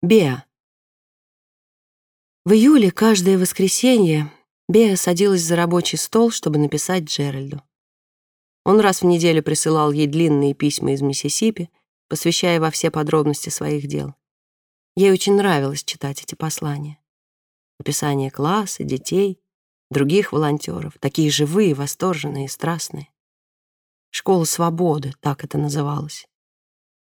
Беа. В июле каждое воскресенье Беа садилась за рабочий стол, чтобы написать Джеральду. Он раз в неделю присылал ей длинные письма из Миссисипи, посвящая во все подробности своих дел. Ей очень нравилось читать эти послания. Описание класса, детей, других волонтеров, такие живые, восторженные страстные. «Школа свободы», так это называлось.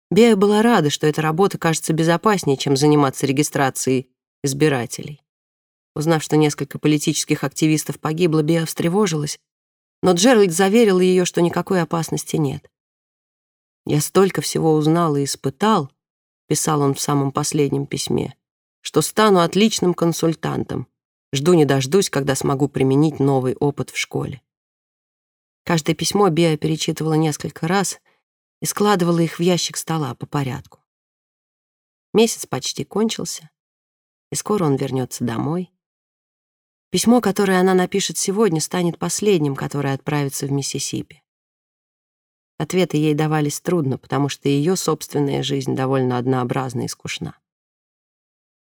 Бея была рада, что эта работа кажется безопаснее, чем заниматься регистрацией избирателей. Узнав, что несколько политических активистов погибло, Беа встревожилась, но Джеральд заверил ее, что никакой опасности нет. «Я столько всего узнал и испытал», — писал он в самом последнем письме, «что стану отличным консультантом. Жду не дождусь, когда смогу применить новый опыт в школе». Каждое письмо Беа перечитывала несколько раз — и складывала их в ящик стола по порядку. Месяц почти кончился, и скоро он вернется домой. Письмо, которое она напишет сегодня, станет последним, которое отправится в Миссисипи. Ответы ей давались трудно, потому что ее собственная жизнь довольно однообразна и скучна.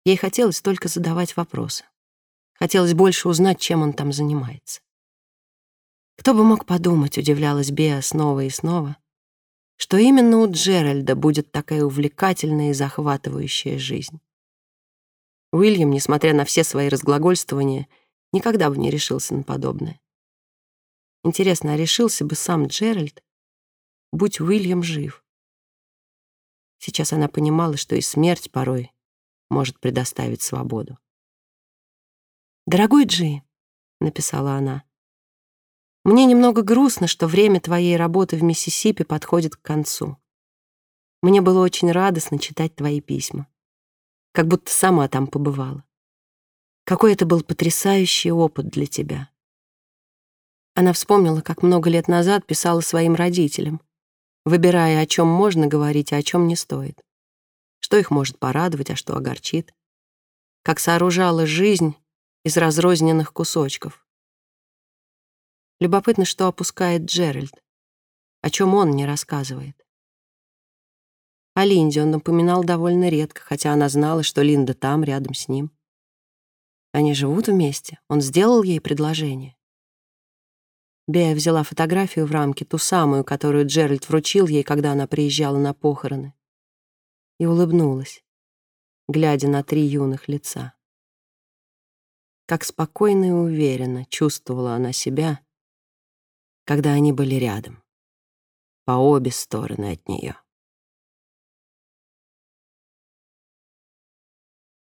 Ей хотелось только задавать вопросы. Хотелось больше узнать, чем он там занимается. Кто бы мог подумать, удивлялась Беа снова и снова, что именно у Джеральда будет такая увлекательная и захватывающая жизнь. Уильям, несмотря на все свои разглагольствования, никогда бы не решился на подобное. Интересно, а решился бы сам Джеральд, будь Уильям жив? Сейчас она понимала, что и смерть порой может предоставить свободу. «Дорогой Джи», — написала она, мне немного грустно, что время твоей работы в Миссисипи подходит к концу. Мне было очень радостно читать твои письма. Как будто сама там побывала. Какой это был потрясающий опыт для тебя. Она вспомнила, как много лет назад писала своим родителям, выбирая, о чем можно говорить, а о чем не стоит. Что их может порадовать, а что огорчит. Как сооружала жизнь из разрозненных кусочков Любопытно, что опускает Джеральд. О чем он не рассказывает. О Линде он напоминал довольно редко, хотя она знала, что Линда там, рядом с ним. Они живут вместе. Он сделал ей предложение. Бея взяла фотографию в рамке, ту самую, которую Джеральд вручил ей, когда она приезжала на похороны, и улыбнулась, глядя на три юных лица. Как спокойно и уверенно чувствовала она себя, когда они были рядом, по обе стороны от нее.